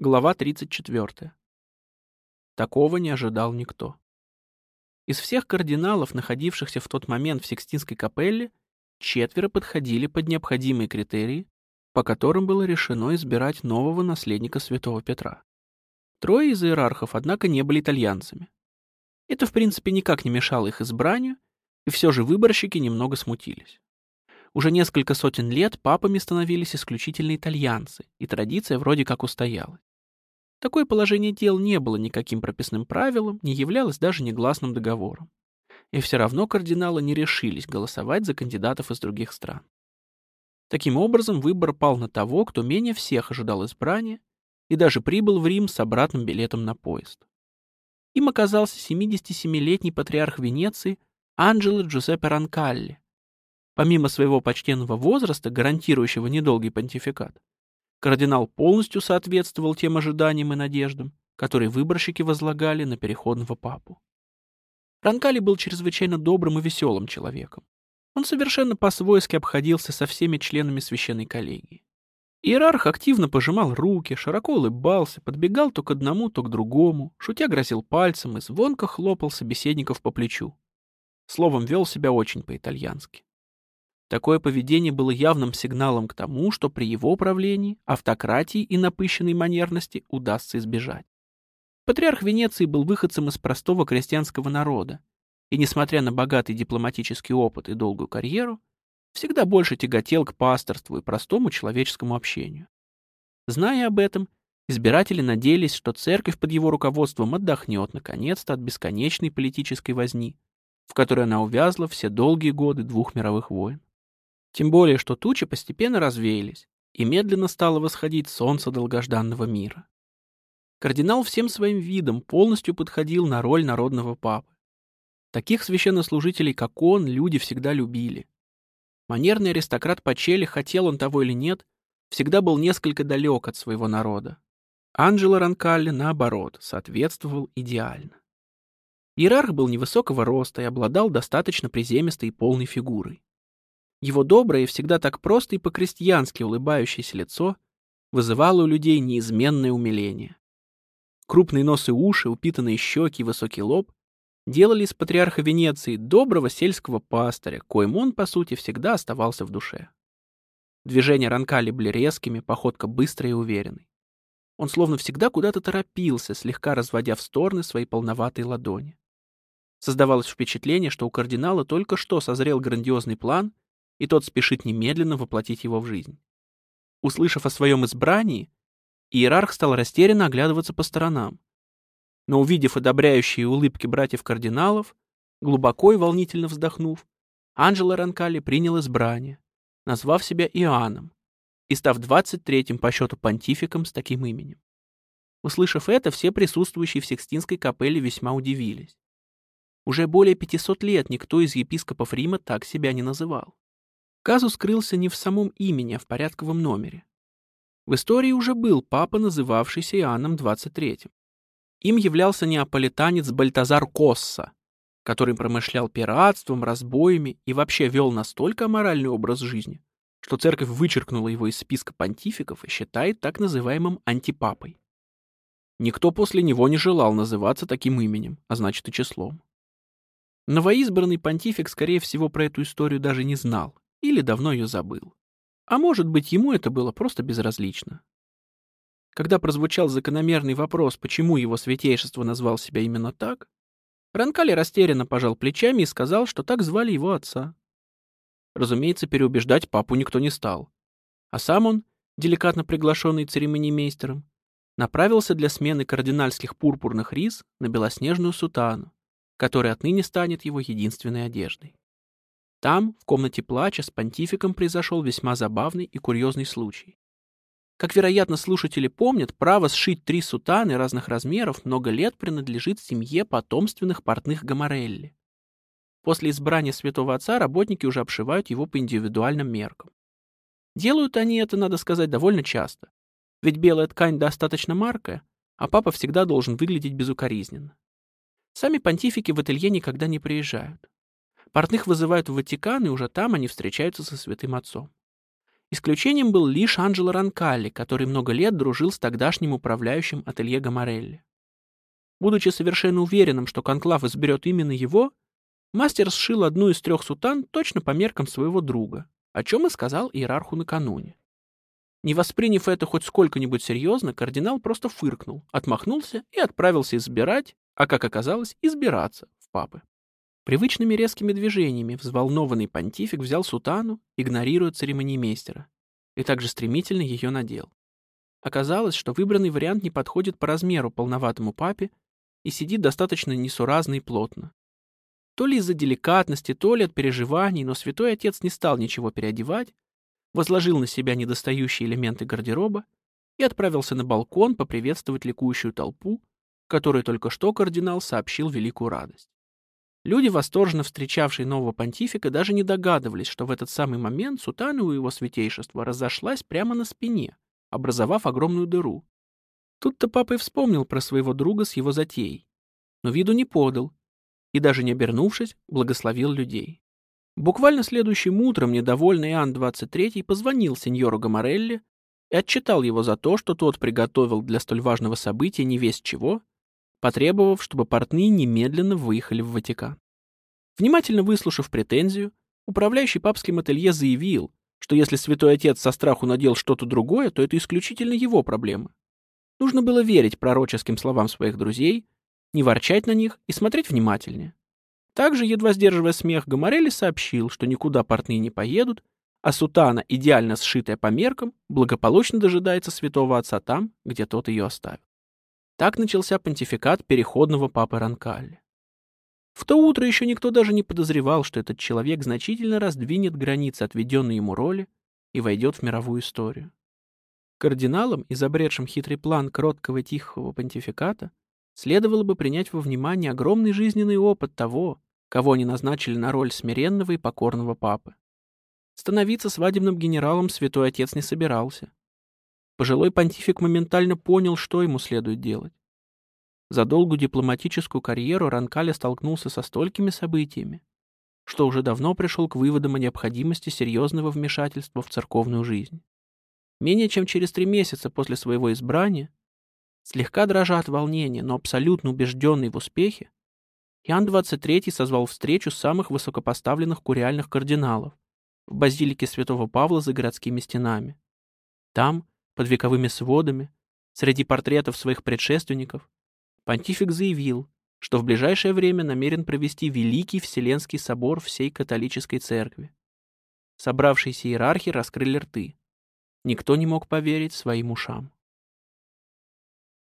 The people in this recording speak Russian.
Глава 34. Такого не ожидал никто. Из всех кардиналов, находившихся в тот момент в Сикстинской капелле, четверо подходили под необходимые критерии, по которым было решено избирать нового наследника святого Петра. Трое из иерархов, однако, не были итальянцами. Это, в принципе, никак не мешало их избранию, и все же выборщики немного смутились. Уже несколько сотен лет папами становились исключительно итальянцы, и традиция вроде как устоялась. Такое положение дел не было никаким прописным правилом, не являлось даже негласным договором. И все равно кардиналы не решились голосовать за кандидатов из других стран. Таким образом, выбор пал на того, кто менее всех ожидал избрания и даже прибыл в Рим с обратным билетом на поезд. Им оказался 77-летний патриарх Венеции Анджело Джузеппе Ранкалли. Помимо своего почтенного возраста, гарантирующего недолгий понтификат, Кардинал полностью соответствовал тем ожиданиям и надеждам, которые выборщики возлагали на переходного папу. Ранкали был чрезвычайно добрым и веселым человеком. Он совершенно по-свойски обходился со всеми членами священной коллегии. Иерарх активно пожимал руки, широко улыбался, подбегал то к одному, то к другому, шутя грозил пальцем и звонко хлопал собеседников по плечу. Словом, вел себя очень по-итальянски. Такое поведение было явным сигналом к тому, что при его правлении автократии и напыщенной манерности удастся избежать. Патриарх Венеции был выходцем из простого крестьянского народа, и, несмотря на богатый дипломатический опыт и долгую карьеру, всегда больше тяготел к пасторству и простому человеческому общению. Зная об этом, избиратели надеялись, что церковь под его руководством отдохнет наконец-то от бесконечной политической возни, в которой она увязла все долгие годы двух мировых войн. Тем более, что тучи постепенно развеялись, и медленно стало восходить солнце долгожданного мира. Кардинал всем своим видом полностью подходил на роль народного папы. Таких священнослужителей, как он, люди всегда любили. Манерный аристократ Пачели, хотел он того или нет, всегда был несколько далек от своего народа. Анджело Ранкалли, наоборот, соответствовал идеально. Иерарх был невысокого роста и обладал достаточно приземистой и полной фигурой. Его доброе и всегда так просто и по-крестьянски улыбающееся лицо вызывало у людей неизменное умиление. Крупный нос и уши, упитанные щеки и высокий лоб делали из патриарха Венеции доброго сельского пастыря, коим он, по сути, всегда оставался в душе. Движения Ранкали были резкими, походка быстрой и уверенной. Он словно всегда куда-то торопился, слегка разводя в стороны свои полноватые ладони. Создавалось впечатление, что у кардинала только что созрел грандиозный план — и тот спешит немедленно воплотить его в жизнь. Услышав о своем избрании, иерарх стал растерянно оглядываться по сторонам. Но увидев одобряющие улыбки братьев-кардиналов, глубоко и волнительно вздохнув, Анджело Ранкали принял избрание, назвав себя Иоанном и став 23-м по счету понтификом с таким именем. Услышав это, все присутствующие в Сикстинской капелле весьма удивились. Уже более 500 лет никто из епископов Рима так себя не называл. Казус скрылся не в самом имени, а в порядковом номере. В истории уже был папа, называвшийся Иоанном XXIII. Им являлся неаполитанец Бальтазар Косса, который промышлял пиратством, разбоями и вообще вел настолько аморальный образ жизни, что церковь вычеркнула его из списка понтификов и считает так называемым антипапой. Никто после него не желал называться таким именем, а значит и числом. Новоизбранный понтифик, скорее всего, про эту историю даже не знал или давно ее забыл. А может быть, ему это было просто безразлично. Когда прозвучал закономерный вопрос, почему его святейшество назвал себя именно так, Ранкали растерянно пожал плечами и сказал, что так звали его отца. Разумеется, переубеждать папу никто не стал. А сам он, деликатно приглашенный церемонимейстером, направился для смены кардинальских пурпурных рис на белоснежную сутану, которая отныне станет его единственной одеждой. Там, в комнате плача, с понтификом произошел весьма забавный и курьезный случай. Как, вероятно, слушатели помнят, право сшить три сутаны разных размеров много лет принадлежит семье потомственных портных Гамарелли. После избрания святого отца работники уже обшивают его по индивидуальным меркам. Делают они это, надо сказать, довольно часто. Ведь белая ткань достаточно маркая, а папа всегда должен выглядеть безукоризненно. Сами понтифики в ателье никогда не приезжают. Портных вызывают в Ватикан, и уже там они встречаются со святым отцом. Исключением был лишь Анджело Ранкалли, который много лет дружил с тогдашним управляющим ателье Гамарелли. Будучи совершенно уверенным, что конклав изберет именно его, мастер сшил одну из трех сутан точно по меркам своего друга, о чем и сказал иерарху накануне. Не восприняв это хоть сколько-нибудь серьезно, кардинал просто фыркнул, отмахнулся и отправился избирать, а, как оказалось, избираться в папы. Привычными резкими движениями взволнованный понтифик взял сутану, игнорируя церемониймейстера, и также стремительно ее надел. Оказалось, что выбранный вариант не подходит по размеру полноватому папе и сидит достаточно несуразно и плотно. То ли из-за деликатности, то ли от переживаний, но святой отец не стал ничего переодевать, возложил на себя недостающие элементы гардероба и отправился на балкон поприветствовать ликующую толпу, которой только что кардинал сообщил великую радость. Люди, восторженно встречавшие нового понтифика, даже не догадывались, что в этот самый момент сутана у его святейшества разошлась прямо на спине, образовав огромную дыру. Тут-то папа и вспомнил про своего друга с его затеей, но виду не подал и, даже не обернувшись, благословил людей. Буквально следующим утром недовольный Иоанн 23 позвонил сеньору Гамарелли и отчитал его за то, что тот приготовил для столь важного события не весть чего, потребовав, чтобы портные немедленно выехали в Ватикан. Внимательно выслушав претензию, управляющий папским ателье заявил, что если святой отец со страху надел что-то другое, то это исключительно его проблема. Нужно было верить пророческим словам своих друзей, не ворчать на них и смотреть внимательнее. Также, едва сдерживая смех, Гамарелли сообщил, что никуда портные не поедут, а сутана, идеально сшитая по меркам, благополучно дожидается святого отца там, где тот ее оставил. Так начался понтификат переходного папы Ранкалли. В то утро еще никто даже не подозревал, что этот человек значительно раздвинет границы отведенной ему роли и войдет в мировую историю. Кардиналам, изобретшим хитрый план кроткого тихого понтификата, следовало бы принять во внимание огромный жизненный опыт того, кого они назначили на роль смиренного и покорного папы. Становиться свадебным генералом святой отец не собирался. Пожилой понтифик моментально понял, что ему следует делать. За долгую дипломатическую карьеру Ранкаля столкнулся со столькими событиями, что уже давно пришел к выводам о необходимости серьезного вмешательства в церковную жизнь. Менее чем через три месяца после своего избрания, слегка дрожа от волнения, но абсолютно убежденный в успехе, Иоанн XXIII созвал встречу самых высокопоставленных куриальных кардиналов в базилике святого Павла за городскими стенами. Там, под вековыми сводами, среди портретов своих предшественников, понтифик заявил, что в ближайшее время намерен провести Великий Вселенский собор всей католической церкви. Собравшиеся иерархи раскрыли рты. Никто не мог поверить своим ушам.